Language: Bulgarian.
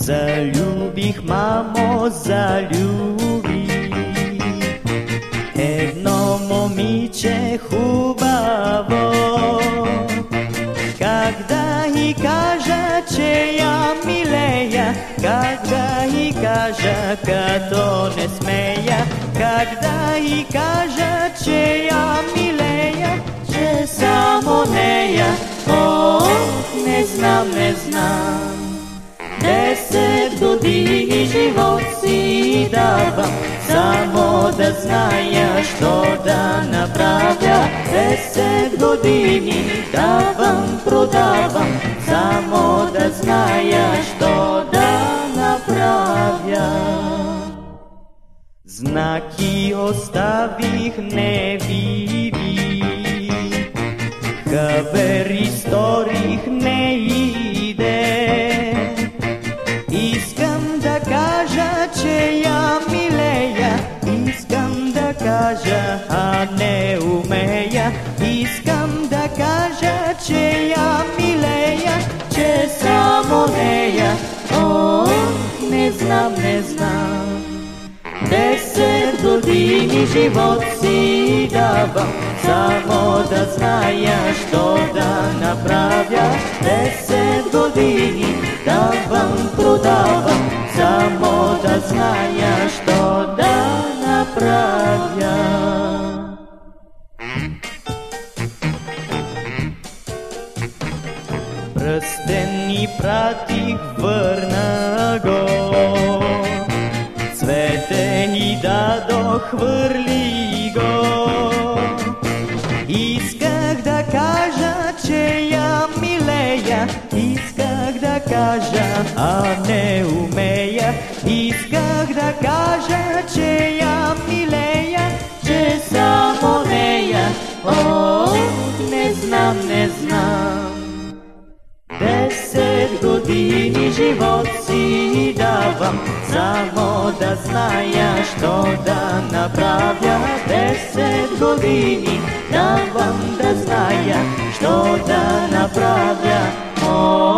Залюбих, мамо, залюбих Едно момиче хубаво. Как да и кажа, че я милея Как да и кажа, като не смея. Как да и кажа, че я милея Че само нея, о, не знам, не знам Десет години живот си давам, само да зная, що да направя. Десет години давам, продавам, само да зная, що да направя. Знаки оставих невидими, хавери сторих Години живот си давам, само да зная, що да направя. Десет години давам, продавам, само да зная, що да направя. Пръстен ни пратих, върна го. Ни дадох, хвърли го. Исках да кажа, че я милея, исках да кажа, а не умея. Исках да кажа, че я милея, че само нея, о, не знам, не знам. Десет години живот си вам Завода знає, що да направля. Десять годині да вам да знає, що да направля. О